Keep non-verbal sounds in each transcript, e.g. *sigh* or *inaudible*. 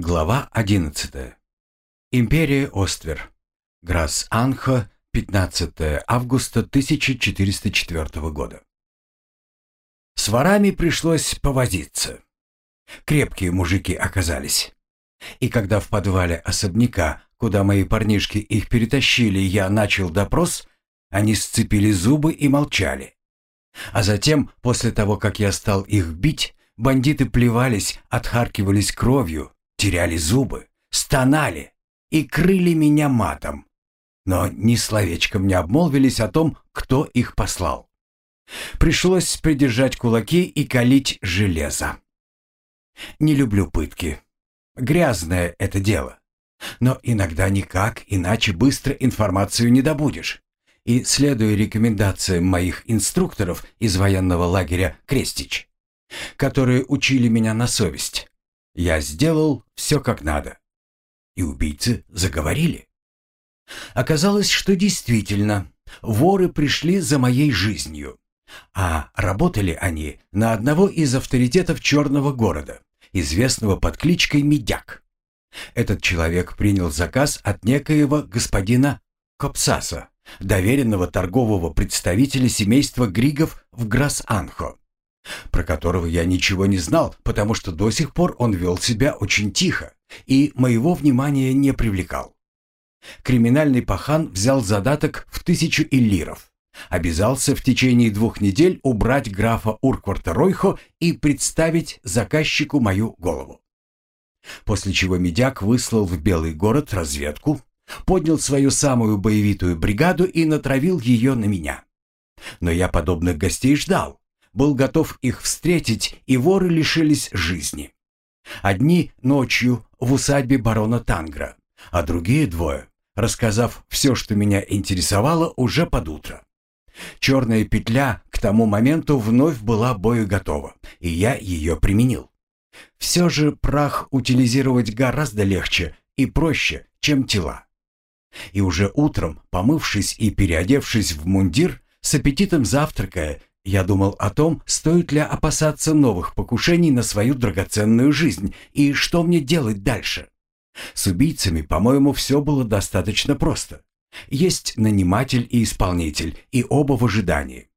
Глава 11. Империя Оствер. Грас-Анхо, 15 августа 1404 года. С ворами пришлось повозиться. Крепкие мужики оказались. И когда в подвале особняка, куда мои парнишки их перетащили, я начал допрос, они сцепили зубы и молчали. А затем, после того, как я стал их бить, бандиты плевались, отхаркивались кровью, теряли зубы, стонали и крыли меня матом. Но ни словечком не обмолвились о том, кто их послал. Пришлось придержать кулаки и калить железо. Не люблю пытки. Грязное это дело. Но иногда никак, иначе быстро информацию не добудешь. И, следуя рекомендациям моих инструкторов из военного лагеря «Крестич», которые учили меня на совесть, я сделал все как надо. И убийцы заговорили. Оказалось, что действительно, воры пришли за моей жизнью. А работали они на одного из авторитетов черного города, известного под кличкой Медяк. Этот человек принял заказ от некоего господина Копсаса, доверенного торгового представителя семейства Григов в Грас-Анхо про которого я ничего не знал, потому что до сих пор он вел себя очень тихо и моего внимания не привлекал. Криминальный пахан взял задаток в тысячу иллиров, обязался в течение двух недель убрать графа Уркварта Ройхо и представить заказчику мою голову. После чего Медяк выслал в Белый город разведку, поднял свою самую боевитую бригаду и натравил ее на меня. Но я подобных гостей ждал, был готов их встретить, и воры лишились жизни. Одни ночью в усадьбе барона Тангра, а другие двое, рассказав все, что меня интересовало, уже под утро. Черная петля к тому моменту вновь была боеготова, и я ее применил. Все же прах утилизировать гораздо легче и проще, чем тела. И уже утром, помывшись и переодевшись в мундир, с аппетитом завтракая, я думал о том, стоит ли опасаться новых покушений на свою драгоценную жизнь и что мне делать дальше. С убийцами, по-моему, все было достаточно просто. Есть наниматель и исполнитель, и оба в ожидании.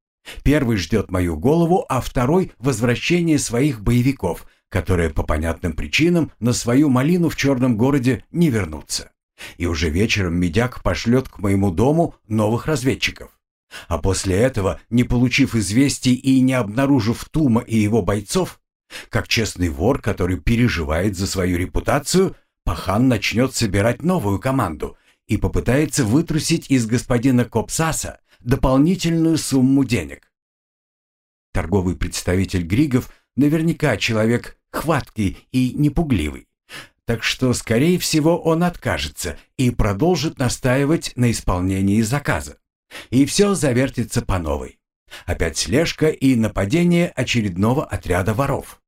Первый ждет мою голову, а второй — возвращение своих боевиков, которые по понятным причинам на свою малину в черном городе не вернутся. И уже вечером медяк пошлет к моему дому новых разведчиков. А после этого, не получив известий и не обнаружив Тума и его бойцов, как честный вор, который переживает за свою репутацию, Пахан начнет собирать новую команду и попытается вытрусить из господина Копсаса дополнительную сумму денег. Торговый представитель Григов наверняка человек хваткий и непугливый, так что, скорее всего, он откажется и продолжит настаивать на исполнении заказа. И все завертится по новой. Опять слежка и нападение очередного отряда воров.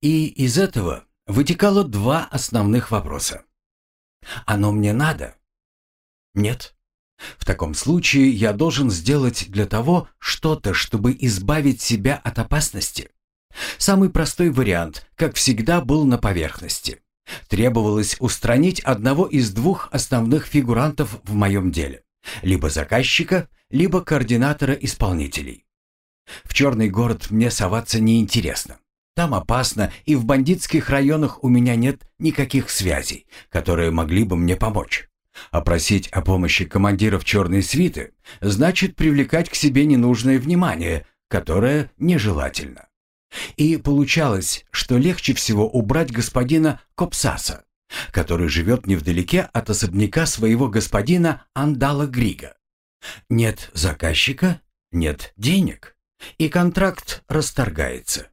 И из этого вытекало два основных вопроса. Оно мне надо? Нет. В таком случае я должен сделать для того что-то, чтобы избавить себя от опасности. Самый простой вариант, как всегда, был на поверхности. Требовалось устранить одного из двух основных фигурантов в моем деле. Либо заказчика, либо координатора исполнителей. В черный город мне соваться неинтересно. Там опасно, и в бандитских районах у меня нет никаких связей, которые могли бы мне помочь. А просить о помощи командиров черной свиты значит привлекать к себе ненужное внимание, которое нежелательно. И получалось, что легче всего убрать господина Копсаса, который живет невдалеке от особняка своего господина Андала Грига. Нет заказчика, нет денег, и контракт расторгается.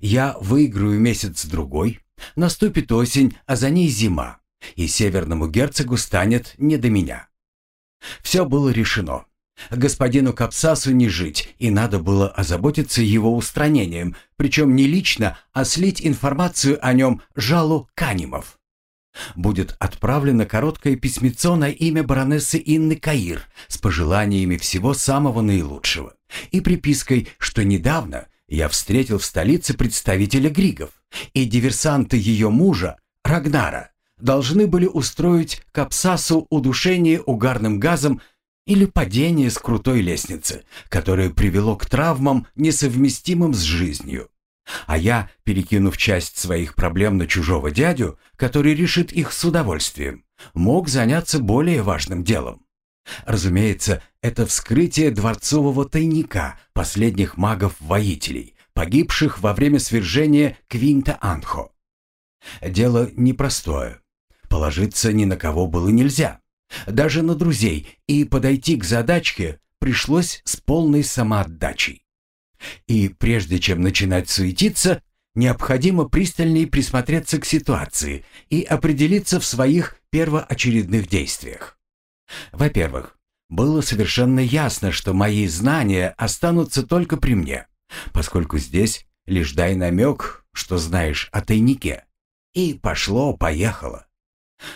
Я выиграю месяц-другой, наступит осень, а за ней зима, и северному герцогу станет не до меня. Все было решено. Господину Капсасу не жить, и надо было озаботиться его устранением, причем не лично, а слить информацию о нем жалу Канимов будет отправлено короткое письмецо на имя баронессы Инны Каир с пожеланиями всего самого наилучшего и припиской, что недавно я встретил в столице представителя Григов, и диверсанты ее мужа Рагнара должны были устроить Капсасу удушение угарным газом или падение с крутой лестницы, которое привело к травмам, несовместимым с жизнью. А я, перекинув часть своих проблем на чужого дядю, который решит их с удовольствием, мог заняться более важным делом. Разумеется, это вскрытие дворцового тайника последних магов-воителей, погибших во время свержения Квинта Анхо. Дело непростое. Положиться ни на кого было нельзя. Даже на друзей, и подойти к задачке пришлось с полной самоотдачей. И прежде чем начинать суетиться, необходимо пристальнее присмотреться к ситуации и определиться в своих первоочередных действиях. Во-первых, было совершенно ясно, что мои знания останутся только при мне, поскольку здесь лишь дай намек, что знаешь о тайнике. И пошло-поехало.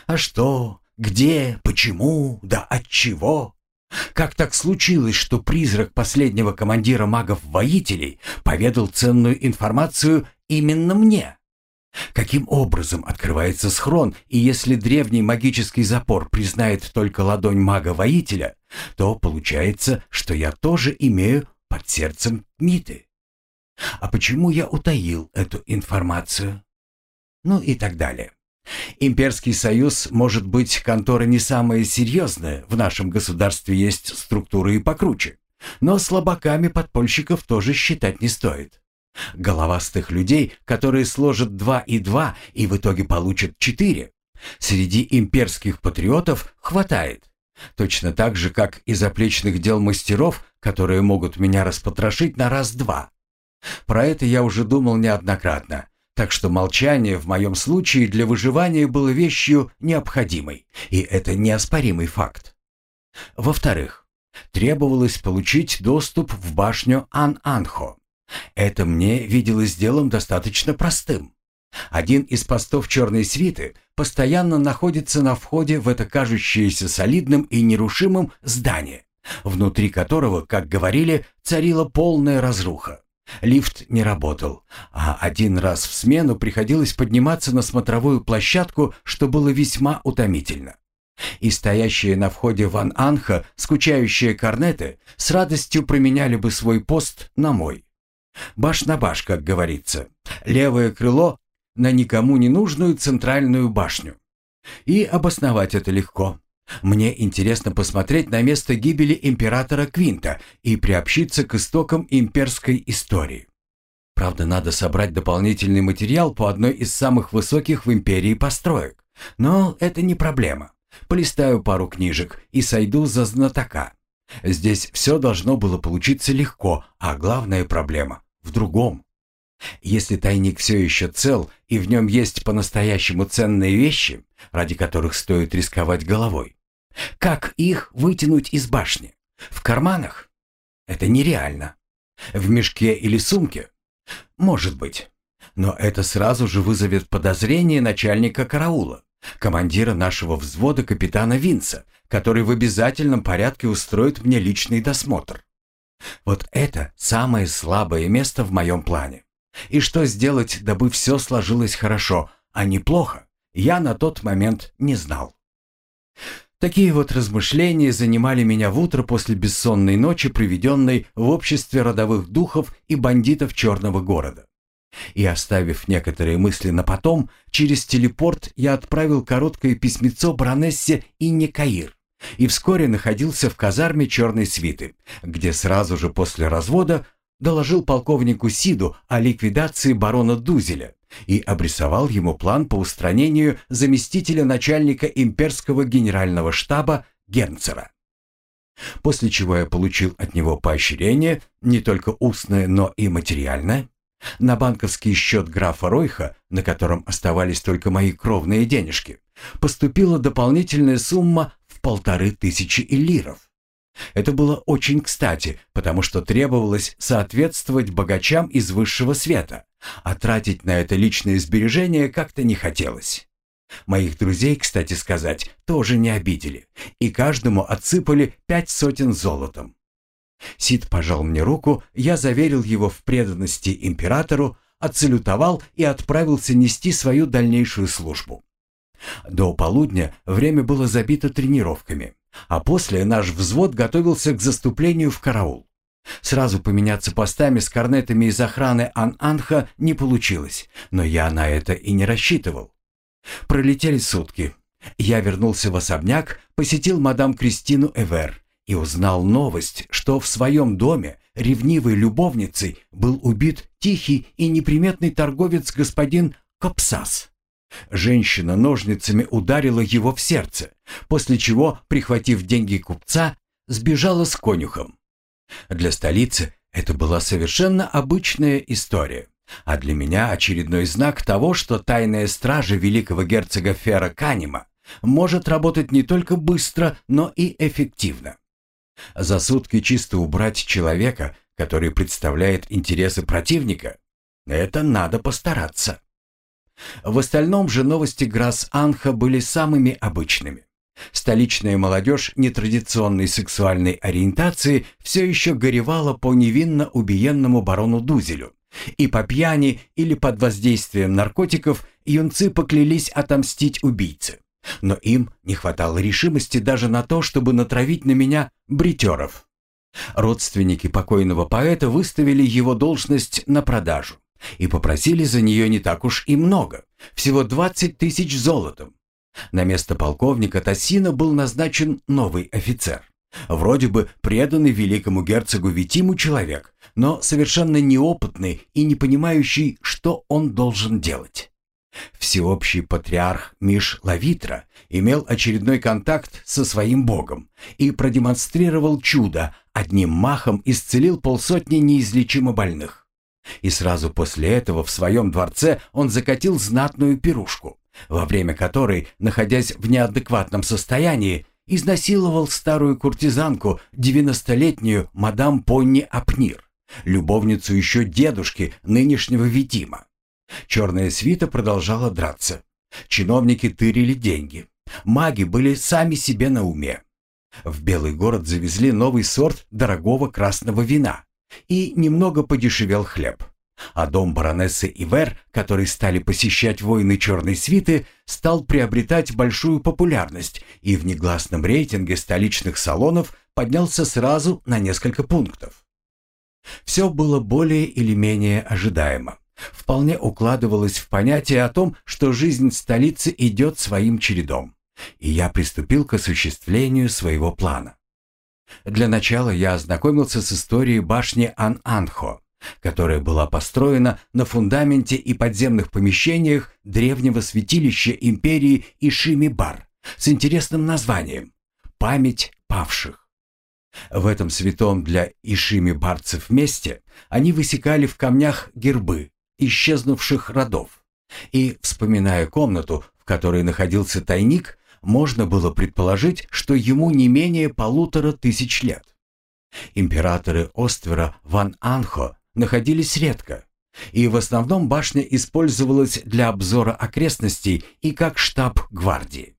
А что, где, почему, да от чего? Как так случилось, что призрак последнего командира магов-воителей поведал ценную информацию именно мне? Каким образом открывается схрон, и если древний магический запор признает только ладонь мага-воителя, то получается, что я тоже имею под сердцем Миты. А почему я утаил эту информацию? Ну и так далее. Имперский союз может быть контора не самая серьезная, в нашем государстве есть структуры и покруче. Но слабаками подпольщиков тоже считать не стоит. Головастых людей, которые сложат два и два и в итоге получат четыре, среди имперских патриотов хватает. Точно так же, как и заплечных дел мастеров, которые могут меня распотрошить на раз-два. Про это я уже думал неоднократно, так что молчание в моем случае для выживания было вещью необходимой, и это неоспоримый факт. Во-вторых, требовалось получить доступ в башню Ан-Анхо. Это мне виделось делом достаточно простым. Один из постов черной свиты постоянно находится на входе в это кажущееся солидным и нерушимым здание, внутри которого, как говорили, царила полная разруха. Лифт не работал, а один раз в смену приходилось подниматься на смотровую площадку, что было весьма утомительно. И стоящие на входе Ван Анха, скучающие корнеты, с радостью променяли бы свой пост на мой. Баш на баш, как говорится. Левое крыло на никому не нужную центральную башню. И обосновать это легко. Мне интересно посмотреть на место гибели императора Квинта и приобщиться к истокам имперской истории. Правда, надо собрать дополнительный материал по одной из самых высоких в империи построек. Но это не проблема. Полистаю пару книжек и сойду за знатока. Здесь все должно было получиться легко, а главная проблема в другом. Если тайник все еще цел и в нем есть по-настоящему ценные вещи, ради которых стоит рисковать головой, как их вытянуть из башни? В карманах? Это нереально. В мешке или сумке? Может быть. Но это сразу же вызовет подозрение начальника караула, командира нашего взвода капитана Винца, который в обязательном порядке устроит мне личный досмотр. Вот это самое слабое место в моем плане. И что сделать, дабы все сложилось хорошо, а не плохо, я на тот момент не знал. Такие вот размышления занимали меня в утро после бессонной ночи, проведенной в обществе родовых духов и бандитов черного города. И оставив некоторые мысли на потом, через телепорт я отправил короткое письмецо баронессе Инне Каир и вскоре находился в казарме черной свиты, где сразу же после развода доложил полковнику Сиду о ликвидации барона Дузеля, и обрисовал ему план по устранению заместителя начальника имперского генерального штаба Гернцера. После чего я получил от него поощрение, не только устное, но и материальное. На банковский счет графа Ройха, на котором оставались только мои кровные денежки, поступила дополнительная сумма в полторы тысячи эллиров. Это было очень кстати, потому что требовалось соответствовать богачам из высшего света, а тратить на это личные сбережения как-то не хотелось. Моих друзей, кстати сказать, тоже не обидели, и каждому отсыпали пять сотен золотом. Сид пожал мне руку, я заверил его в преданности императору, отсалютовал и отправился нести свою дальнейшую службу. До полудня время было забито тренировками, а после наш взвод готовился к заступлению в караул. Сразу поменяться постами с корнетами из охраны Ан-Анха не получилось, но я на это и не рассчитывал. Пролетели сутки. Я вернулся в особняк, посетил мадам Кристину Эвер и узнал новость, что в своем доме ревнивой любовницей был убит тихий и неприметный торговец господин Копсас. Женщина ножницами ударила его в сердце, после чего, прихватив деньги купца, сбежала с конюхом. Для столицы это была совершенно обычная история, а для меня очередной знак того, что тайная стража великого герцога Фера Канима может работать не только быстро, но и эффективно. За сутки чисто убрать человека, который представляет интересы противника, это надо постараться. В остальном же новости Грасс-Анха были самыми обычными. Столичная молодежь нетрадиционной сексуальной ориентации все еще горевала по невинно убиенному барону Дузелю. И по пьяни или под воздействием наркотиков юнцы поклялись отомстить убийце. Но им не хватало решимости даже на то, чтобы натравить на меня бритеров. Родственники покойного поэта выставили его должность на продажу и попросили за нее не так уж и много, всего 20 тысяч золотом. На место полковника Тассина был назначен новый офицер. Вроде бы преданный великому герцогу Витиму человек, но совершенно неопытный и не понимающий, что он должен делать. Всеобщий патриарх Миш Лавитра имел очередной контакт со своим богом и продемонстрировал чудо, одним махом исцелил полсотни неизлечимо больных. И сразу после этого в своем дворце он закатил знатную пирушку, во время которой, находясь в неадекватном состоянии, изнасиловал старую куртизанку, девяностолетнюю мадам Понни Апнир, любовницу еще дедушки нынешнего Витима. Черная свита продолжала драться. Чиновники тырили деньги. Маги были сами себе на уме. В Белый город завезли новый сорт дорогого красного вина. И немного подешевел хлеб. А дом баронессы Ивер, который стали посещать воины черной свиты, стал приобретать большую популярность и в негласном рейтинге столичных салонов поднялся сразу на несколько пунктов. Все было более или менее ожидаемо. Вполне укладывалось в понятие о том, что жизнь столицы идет своим чередом. И я приступил к осуществлению своего плана. Для начала я ознакомился с историей башни Ан-Анхо, которая была построена на фундаменте и подземных помещениях древнего святилища империи Ишими-Бар с интересным названием «Память павших». В этом святом для Ишими-барцев месте они высекали в камнях гербы исчезнувших родов. И, вспоминая комнату, в которой находился тайник, можно было предположить, что ему не менее полутора тысяч лет. Императоры Оствера Ван Анхо находились редко, и в основном башня использовалась для обзора окрестностей и как штаб гвардии.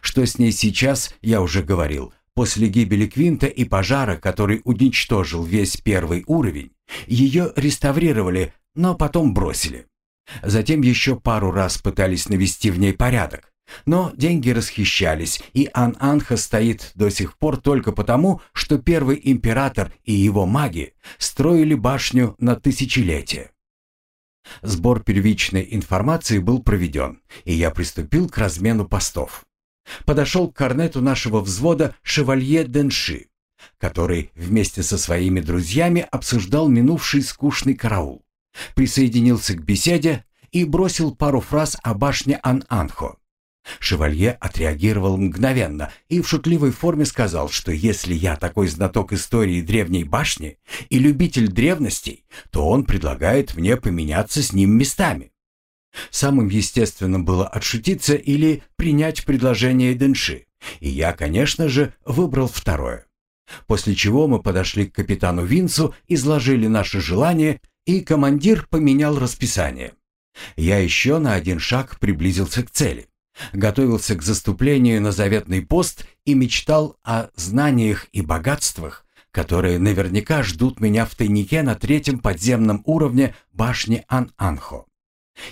Что с ней сейчас, я уже говорил, после гибели Квинта и пожара, который уничтожил весь первый уровень, ее реставрировали, но потом бросили. Затем еще пару раз пытались навести в ней порядок, но деньги расхищались, и Ан-Анха стоит до сих пор только потому, что первый император и его маги строили башню на тысячелетие. Сбор первичной информации был проведен, и я приступил к размену постов. Подошел к корнету нашего взвода шевалье Денши, который вместе со своими друзьями обсуждал минувший скучный караул. Присоединился к беседе и бросил пару фраз о башне Ан-Анхо. Шевалье отреагировал мгновенно и в шутливой форме сказал, что если я такой знаток истории древней башни и любитель древностей, то он предлагает мне поменяться с ним местами. Самым естественным было отшутиться или принять предложение Дэнши, и я, конечно же, выбрал второе. После чего мы подошли к капитану Винсу, изложили наши желания, и командир поменял расписание. Я еще на один шаг приблизился к цели готовился к заступлению на заветный пост и мечтал о знаниях и богатствах, которые наверняка ждут меня в тайнике на третьем подземном уровне башни Ан-Анхо.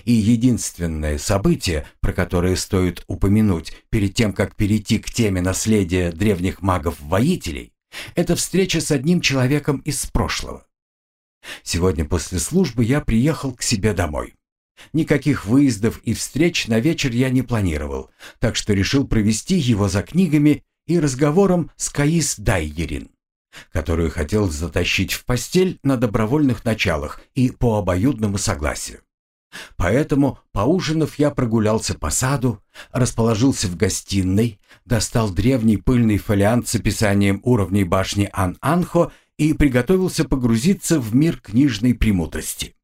И единственное событие, про которое стоит упомянуть перед тем, как перейти к теме наследия древних магов-воителей, это встреча с одним человеком из прошлого. Сегодня после службы я приехал к себе домой. Никаких выездов и встреч на вечер я не планировал, так что решил провести его за книгами и разговором с Каис Дайгерин, которую хотел затащить в постель на добровольных началах и по обоюдному согласию. Поэтому, поужинав, я прогулялся по саду, расположился в гостиной, достал древний пыльный фолиант с описанием уровней башни Ан-Анхо и приготовился погрузиться в мир книжной премудрости.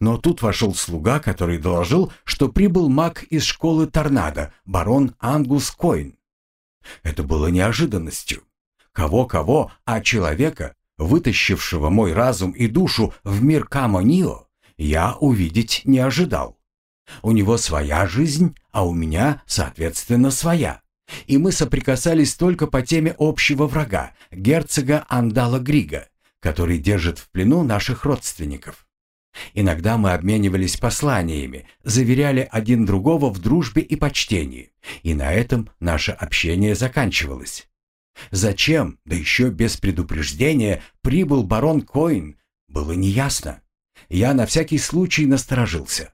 Но тут вошел слуга, который доложил, что прибыл маг из школы Торнадо, барон Ангус Койн. Это было неожиданностью. Кого-кого, а человека, вытащившего мой разум и душу в мир Камонио, я увидеть не ожидал. У него своя жизнь, а у меня, соответственно, своя. И мы соприкасались только по теме общего врага, герцога Андала Грига, который держит в плену наших родственников. Иногда мы обменивались посланиями, заверяли один другого в дружбе и почтении, и на этом наше общение заканчивалось. Зачем, да еще без предупреждения, прибыл барон Коин, было неясно я на всякий случай насторожился.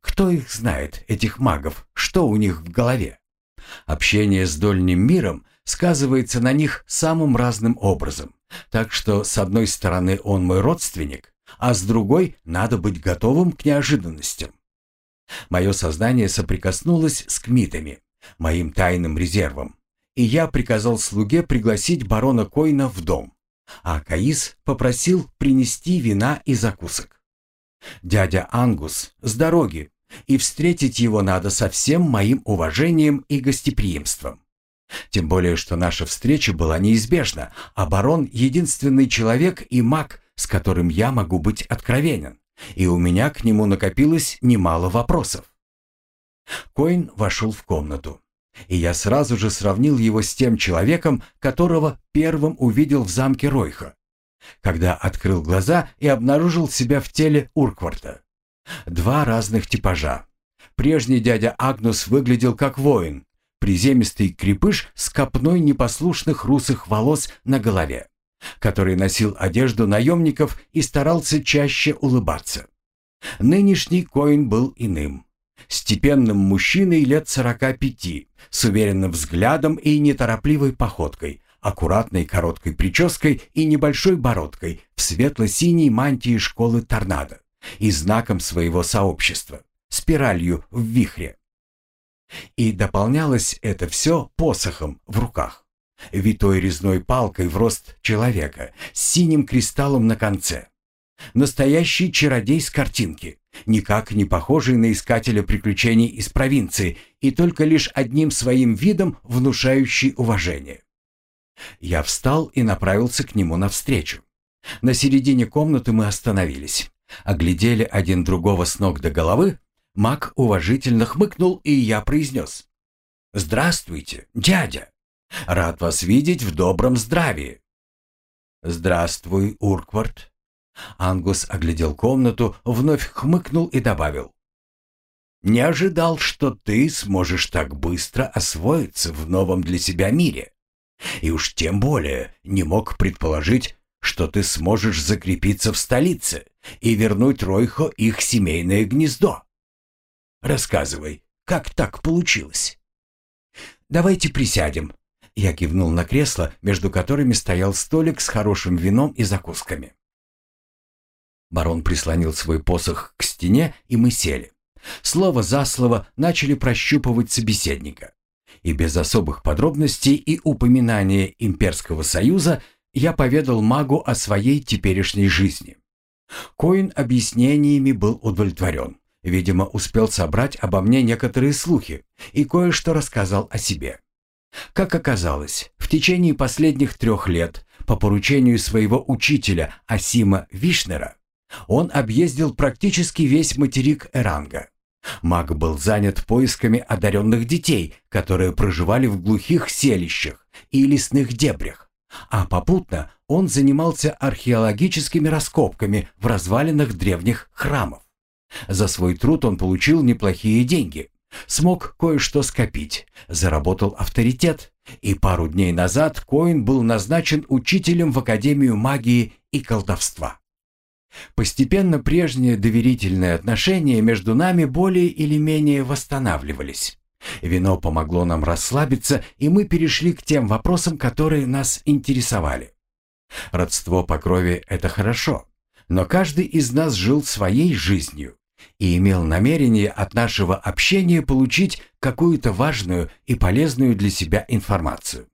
Кто их знает, этих магов, что у них в голове? Общение с дольним миром сказывается на них самым разным образом. Так что с одной стороны он мой родственник, а с другой надо быть готовым к неожиданностям. Мое сознание соприкоснулось с кмитами, моим тайным резервом, и я приказал слуге пригласить барона Койна в дом, а Каис попросил принести вина и закусок. Дядя Ангус с дороги, и встретить его надо со всем моим уважением и гостеприимством. Тем более, что наша встреча была неизбежна, а барон — единственный человек и маг, с которым я могу быть откровенен, и у меня к нему накопилось немало вопросов. Коин вошел в комнату, и я сразу же сравнил его с тем человеком, которого первым увидел в замке Ройха, когда открыл глаза и обнаружил себя в теле Уркварта. Два разных типажа. Прежний дядя Агнус выглядел как воин, приземистый крепыш с копной непослушных русых волос на голове, который носил одежду наемников и старался чаще улыбаться. Нынешний Коин был иным. Степенным мужчиной лет сорока пяти, с уверенным взглядом и неторопливой походкой, аккуратной короткой прической и небольшой бородкой в светло-синей мантии школы торнадо и знаком своего сообщества – спиралью в вихре. И дополнялось это все посохом в руках, витой резной палкой в рост человека с синим кристаллом на конце. Настоящий чародей с картинки, никак не похожий на искателя приключений из провинции и только лишь одним своим видом внушающий уважение. Я встал и направился к нему навстречу. На середине комнаты мы остановились. Оглядели один другого с ног до головы. Мак уважительно хмыкнул, и я произнес. «Здравствуйте, дядя! Рад вас видеть в добром здравии!» «Здравствуй, Урквард!» Ангус оглядел комнату, вновь хмыкнул и добавил. «Не ожидал, что ты сможешь так быстро освоиться в новом для себя мире. И уж тем более не мог предположить, что ты сможешь закрепиться в столице и вернуть Ройхо их семейное гнездо. Рассказывай, как так получилось? Давайте присядем. Я кивнул на кресло, между которыми стоял столик с хорошим вином и закусками. Барон прислонил свой посох к стене, и мы сели. Слово за слово начали прощупывать собеседника и без особых подробностей и упоминания Имперского Союза я поведал магу о своей теперешней жизни. Коин объяснениями был удовлетворен. Видимо, успел собрать обо мне некоторые слухи и кое-что рассказал о себе. Как оказалось, в течение последних трех лет, по поручению своего учителя Асима Вишнера, он объездил практически весь материк Эранга. Маг был занят поисками одаренных детей, которые проживали в глухих селищах и лесных дебрях, а попутно он занимался археологическими раскопками в развалинах древних храмов. За свой труд он получил неплохие деньги, смог кое-что скопить, заработал авторитет, и пару дней назад Коин был назначен учителем в Академию магии и колдовства. Постепенно прежние доверительные отношения между нами более или менее восстанавливались. Вино помогло нам расслабиться, и мы перешли к тем вопросам, которые нас интересовали. Родство по крови – это хорошо, но каждый из нас жил своей жизнью и имел намерение от нашего общения получить какую-то важную и полезную для себя информацию.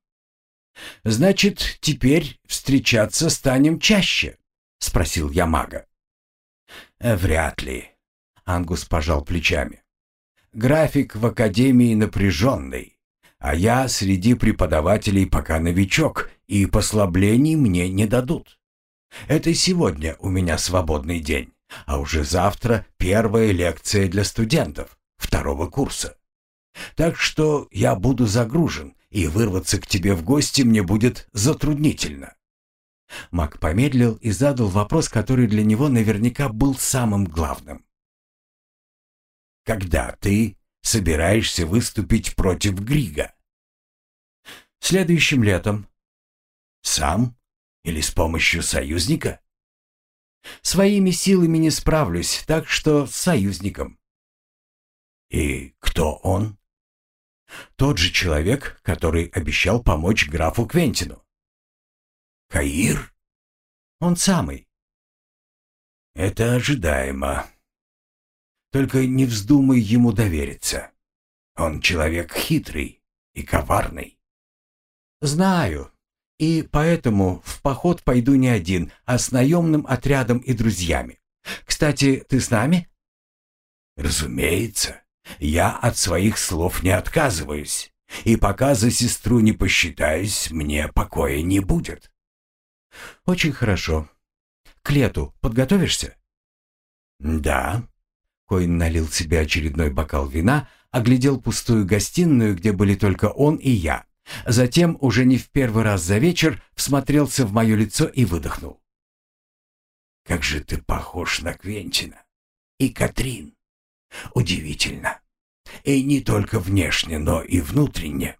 «Значит, теперь встречаться станем чаще?» — спросил я мага. «Э, «Вряд ли», — Ангус пожал плечами. «График в академии напряженный, а я среди преподавателей пока новичок, и послаблений мне не дадут. Это сегодня у меня свободный день, а уже завтра первая лекция для студентов второго курса. Так что я буду загружен, и вырваться к тебе в гости мне будет затруднительно. Мак помедлил и задал вопрос, который для него наверняка был самым главным. «Когда ты собираешься выступить против Грига?» «Следующим летом». «Сам? Или с помощью союзника?» «Своими силами не справлюсь, так что с союзником». «И кто он?» «Тот же человек, который обещал помочь графу Квентину». Каир? Он самый. Это ожидаемо. Только не вздумай ему довериться. Он человек хитрый и коварный. Знаю. И поэтому в поход пойду не один, а с наемным отрядом и друзьями. Кстати, ты с нами? Разумеется. Я от своих слов не отказываюсь. И пока за сестру не посчитаюсь, мне покоя не будет. «Очень хорошо. К лету подготовишься?» «Да». Коин налил себе очередной бокал вина, оглядел пустую гостиную, где были только он и я. Затем, уже не в первый раз за вечер, всмотрелся в мое лицо и выдохнул. «Как же ты похож на Квентина и Катрин! Удивительно! И не только внешне, но и внутренне.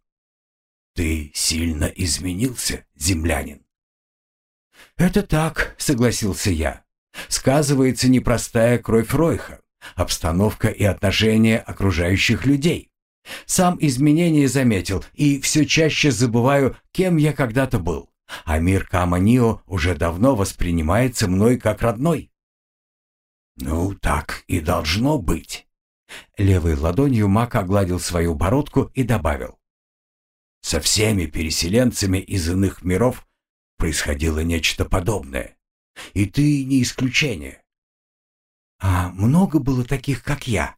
Ты сильно изменился, землянин. «Это так», — согласился я. «Сказывается непростая кровь Ройха, обстановка и отношения окружающих людей. Сам изменения заметил и все чаще забываю, кем я когда-то был. А мир Каманио уже давно воспринимается мной как родной». «Ну, так и должно быть». Левой ладонью Мак огладил свою бородку и добавил. «Со всеми переселенцами из иных миров происходило нечто подобное. И ты не исключение. А много было таких, как я?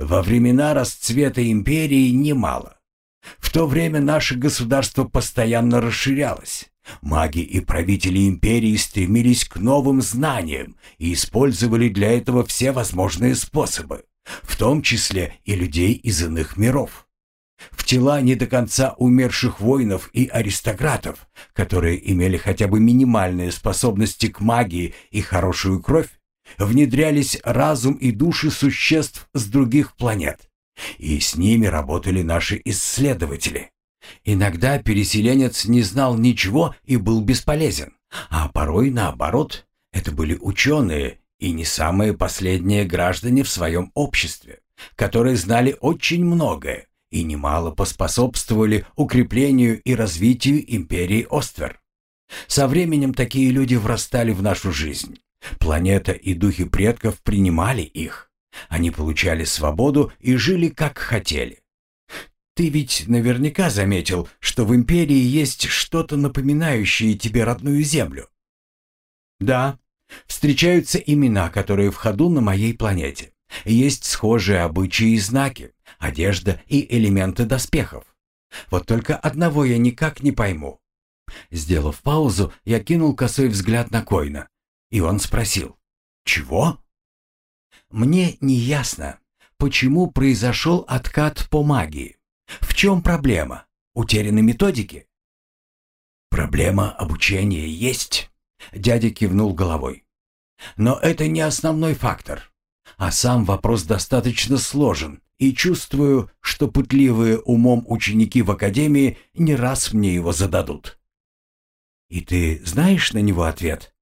Во времена расцвета империи немало. В то время наше государство постоянно расширялось. Маги и правители империи стремились к новым знаниям и использовали для этого все возможные способы, в том числе и людей из иных миров в тела не до конца умерших воинов и аристократов, которые имели хотя бы минимальные способности к магии и хорошую кровь, внедрялись разум и души существ с других планет. И с ними работали наши исследователи. Иногда переселенец не знал ничего и был бесполезен, а порой наоборот, это были ученые и не самые последние граждане в своем обществе, которые знали очень многое и немало поспособствовали укреплению и развитию империи Оствер. Со временем такие люди врастали в нашу жизнь. Планета и духи предков принимали их. Они получали свободу и жили как хотели. Ты ведь наверняка заметил, что в империи есть что-то напоминающее тебе родную землю. Да, встречаются имена, которые в ходу на моей планете. Есть схожие обычаи и знаки, одежда и элементы доспехов. Вот только одного я никак не пойму. Сделав паузу, я кинул косой взгляд на Койна, и он спросил «Чего?» «Мне не ясно, почему произошел откат по магии. В чем проблема? Утеряны методики?» Проблема обучения есть. Дядя кивнул головой. Но это не основной фактор. А сам вопрос достаточно сложен, и чувствую, что пытливые умом ученики в академии не раз мне его зададут. И ты знаешь на него ответ?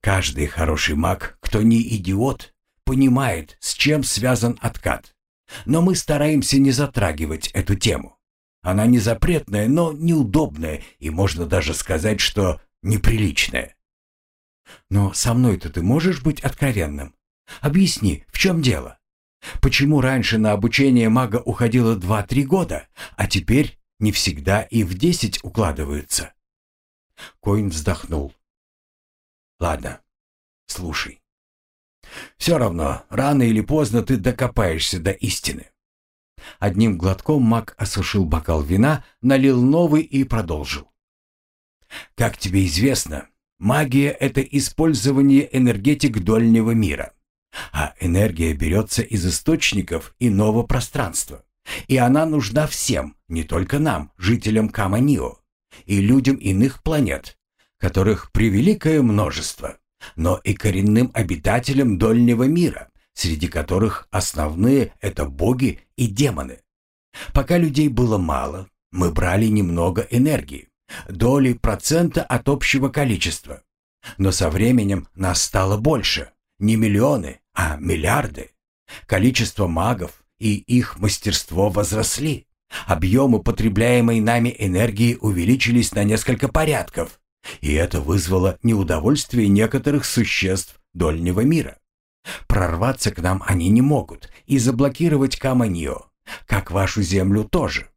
Каждый хороший маг, кто не идиот, понимает, с чем связан откат. Но мы стараемся не затрагивать эту тему. Она не запретная, но неудобная, и можно даже сказать, что неприличная. Но со мной-то ты можешь быть откровенным? Объясни, в чем дело? Почему раньше на обучение мага уходило 2-3 года, а теперь не всегда и в 10 укладываются? Коин вздохнул. Ладно, слушай. Все равно, рано или поздно ты докопаешься до истины. Одним глотком маг осушил бокал вина, налил новый и продолжил. Как тебе известно, магия — это использование энергетик дольнего мира. А энергия берется из источников иного пространства. И она нужна всем, не только нам, жителям Каманио, и людям иных планет, которых превеликое множество, но и коренным обитателям дольнего мира, среди которых основные — это боги и демоны. Пока людей было мало, мы брали немного энергии, доли процента от общего количества. Но со временем нас стало больше, не миллионы, а миллиарды. Количество магов и их мастерство возросли. Объемы потребляемой нами энергии увеличились на несколько порядков, и это вызвало неудовольствие некоторых существ дольнего мира. Прорваться к нам они не могут и заблокировать Каманьо, как вашу землю тоже.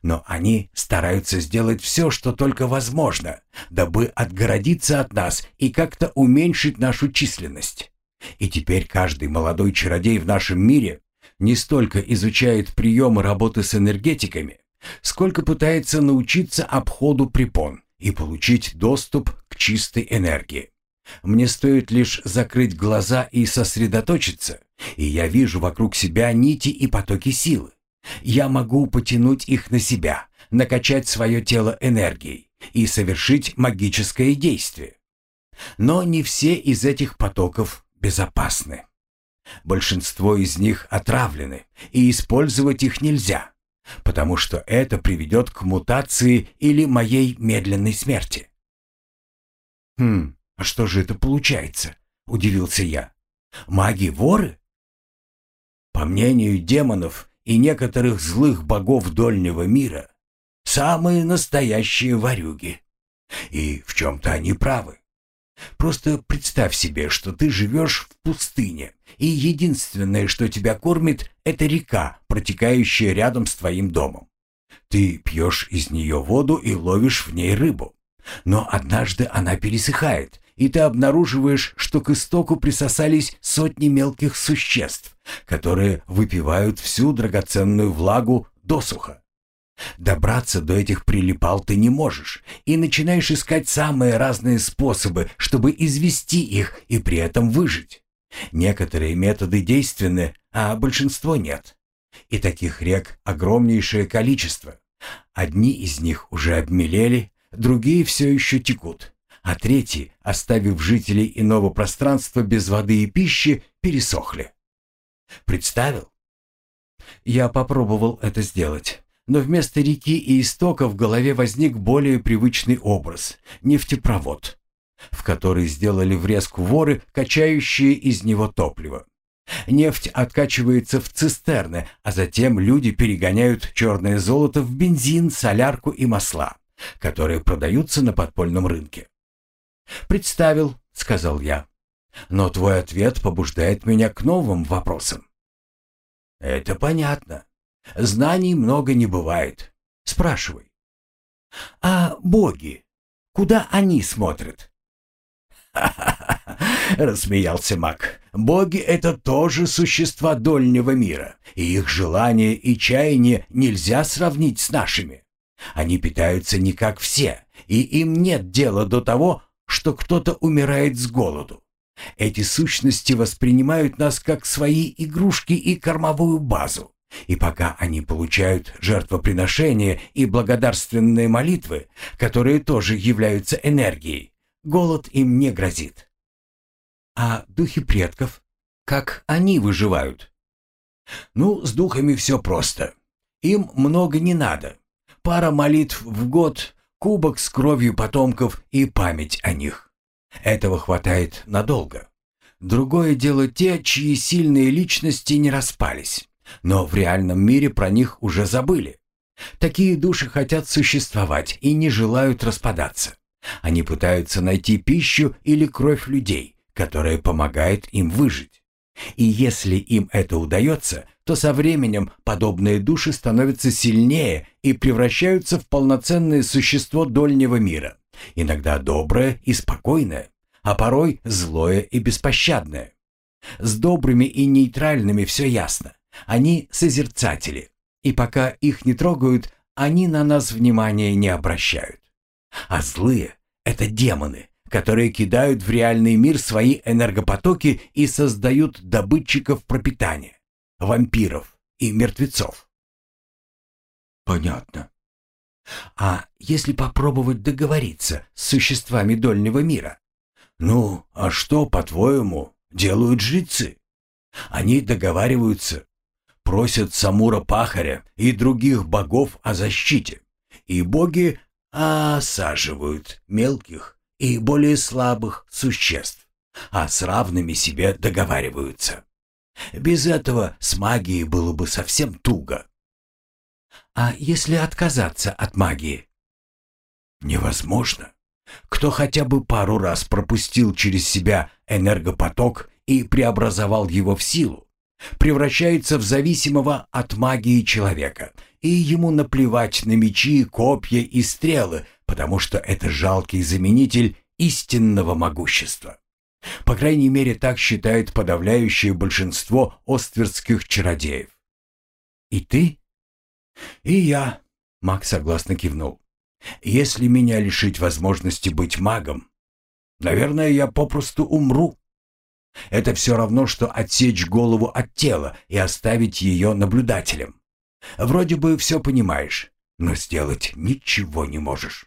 Но они стараются сделать все, что только возможно, дабы отгородиться от нас и как-то уменьшить нашу численность. И теперь каждый молодой чародей в нашем мире не столько изучает приемы работы с энергетиками, сколько пытается научиться обходу препон и получить доступ к чистой энергии. Мне стоит лишь закрыть глаза и сосредоточиться, и я вижу вокруг себя нити и потоки силы. Я могу потянуть их на себя, накачать свое тело энергией и совершить магическое действие. Но не все из этих потоков безопасны. Большинство из них отравлены, и использовать их нельзя, потому что это приведет к мутации или моей медленной смерти. «Хм, а что же это получается?» — удивился я. «Маги-воры?» По мнению демонов и некоторых злых богов дольнего мира, самые настоящие ворюги. И в чем-то они правы. Просто представь себе, что ты живешь в пустыне, и единственное, что тебя кормит, это река, протекающая рядом с твоим домом. Ты пьешь из нее воду и ловишь в ней рыбу. Но однажды она пересыхает, и ты обнаруживаешь, что к истоку присосались сотни мелких существ, которые выпивают всю драгоценную влагу досуха. Добраться до этих прилипал ты не можешь и начинаешь искать самые разные способы, чтобы извести их и при этом выжить. Некоторые методы действенны, а большинство нет. И таких рек огромнейшее количество. Одни из них уже обмелели, другие все еще текут, а третьи, оставив жителей иного пространства без воды и пищи, пересохли. Представил? Я попробовал это сделать но вместо реки и истока в голове возник более привычный образ – нефтепровод, в который сделали врезку воры, качающие из него топливо. Нефть откачивается в цистерны, а затем люди перегоняют черное золото в бензин, солярку и масла, которые продаются на подпольном рынке. «Представил», — сказал я. «Но твой ответ побуждает меня к новым вопросам». «Это понятно. Знаний много не бывает. Спрашивай. А боги? Куда они смотрят? *laughs* Рассмеялся маг. «Боги — это тоже существа дольнего мира, и их желания и чаяния нельзя сравнить с нашими. Они питаются не как все, и им нет дела до того, что кто-то умирает с голоду. Эти сущности воспринимают нас как свои игрушки и кормовую базу И пока они получают жертвоприношения и благодарственные молитвы, которые тоже являются энергией, голод им не грозит. А духи предков, как они выживают? Ну, с духами все просто. Им много не надо. Пара молитв в год, кубок с кровью потомков и память о них. Этого хватает надолго. Другое дело те, чьи сильные личности не распались, но в реальном мире про них уже забыли. Такие души хотят существовать и не желают распадаться. Они пытаются найти пищу или кровь людей, которая помогает им выжить. И если им это удается, то со временем подобные души становятся сильнее и превращаются в полноценное существо дольнего мира, иногда доброе и спокойное, а порой злое и беспощадное. С добрыми и нейтральными все ясно. Они созерцатели, и пока их не трогают, они на нас внимания не обращают. А злые — это демоны, которые кидают в реальный мир свои энергопотоки и создают добытчиков пропитания, вампиров и мертвецов. Понятно. А если попробовать договориться с существами дольнего мира? Ну, а что, по-твоему, делают жрецы? Они договариваются, просят Самура-пахаря и других богов о защите, и боги осаживают мелких и более слабых существ, а с равными себе договариваются. Без этого с магией было бы совсем туго. А если отказаться от магии? Невозможно. Кто хотя бы пару раз пропустил через себя энергопоток и преобразовал его в силу, превращается в зависимого от магии человека, и ему наплевать на мечи, копья и стрелы, потому что это жалкий заменитель истинного могущества. По крайней мере, так считает подавляющее большинство остверских чародеев. «И ты?» «И я», — маг согласно кивнул. «Если меня лишить возможности быть магом, наверное, я попросту умру. Это все равно, что отсечь голову от тела и оставить ее наблюдателем. Вроде бы все понимаешь, но сделать ничего не можешь.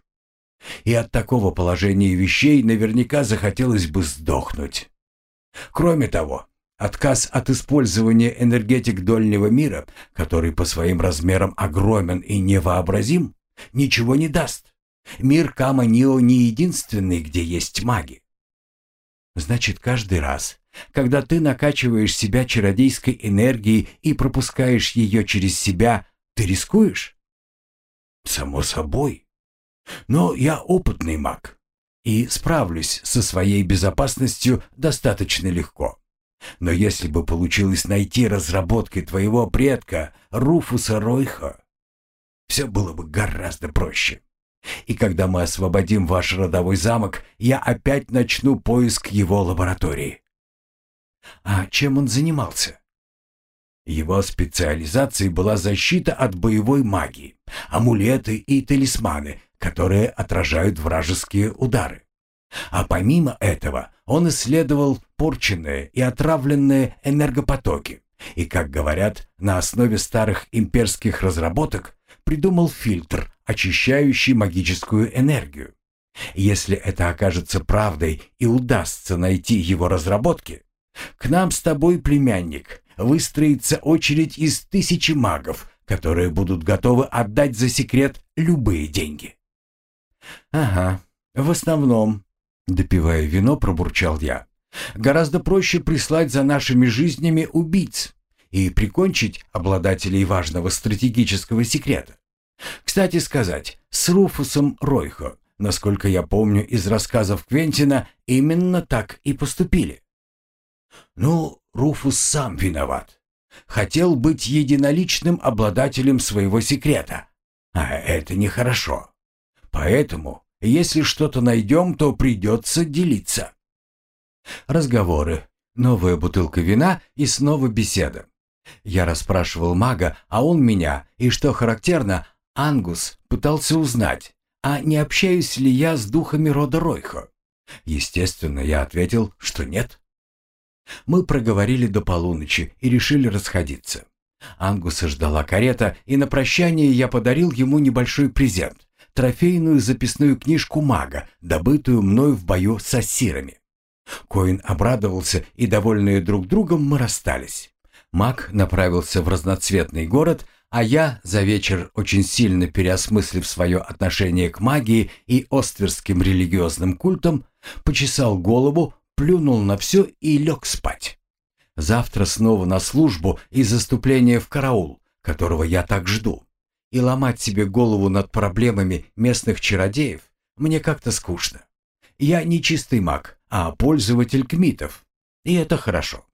И от такого положения вещей наверняка захотелось бы сдохнуть. Кроме того, отказ от использования энергетик дольнего мира, который по своим размерам огромен и невообразим, ничего не даст. Мир Кама-Нио не единственный, где есть маги. Значит, каждый раз, когда ты накачиваешь себя чародейской энергией и пропускаешь ее через себя, ты рискуешь? Само собой. Но я опытный маг и справлюсь со своей безопасностью достаточно легко. Но если бы получилось найти разработки твоего предка Руфуса Ройха, все было бы гораздо проще. И когда мы освободим ваш родовой замок, я опять начну поиск его лаборатории. А чем он занимался? Его специализацией была защита от боевой магии, амулеты и талисманы, которые отражают вражеские удары. А помимо этого, он исследовал порченные и отравленные энергопотоки и, как говорят, на основе старых имперских разработок придумал фильтр, очищающий магическую энергию. Если это окажется правдой и удастся найти его разработки, к нам с тобой, племянник, выстроится очередь из тысячи магов, которые будут готовы отдать за секрет любые деньги. Ага, в основном, допивая вино, пробурчал я. Гораздо проще прислать за нашими жизнями убийц и прикончить обладателей важного стратегического секрета. Кстати сказать, с Руфусом Ройхо, насколько я помню из рассказов Квентина, именно так и поступили. Ну, Руфус сам виноват. Хотел быть единоличным обладателем своего секрета. А это нехорошо. Поэтому, если что-то найдем, то придется делиться. Разговоры, новая бутылка вина и снова беседа. Я расспрашивал мага, а он меня, и что характерно, Ангус пытался узнать, а не общаюсь ли я с духами рода Ройхо. Естественно, я ответил, что нет. Мы проговорили до полуночи и решили расходиться. Ангуса ждала карета, и на прощание я подарил ему небольшой презент — трофейную записную книжку мага, добытую мною в бою с ассирами. Коин обрадовался, и, довольные друг другом, мы расстались. Маг направился в разноцветный город, а я, за вечер очень сильно переосмыслив свое отношение к магии и остверским религиозным культам, почесал голову, плюнул на все и лег спать. Завтра снова на службу и заступление в караул, которого я так жду. И ломать себе голову над проблемами местных чародеев мне как-то скучно. Я не чистый маг, а пользователь кмитов. И это хорошо.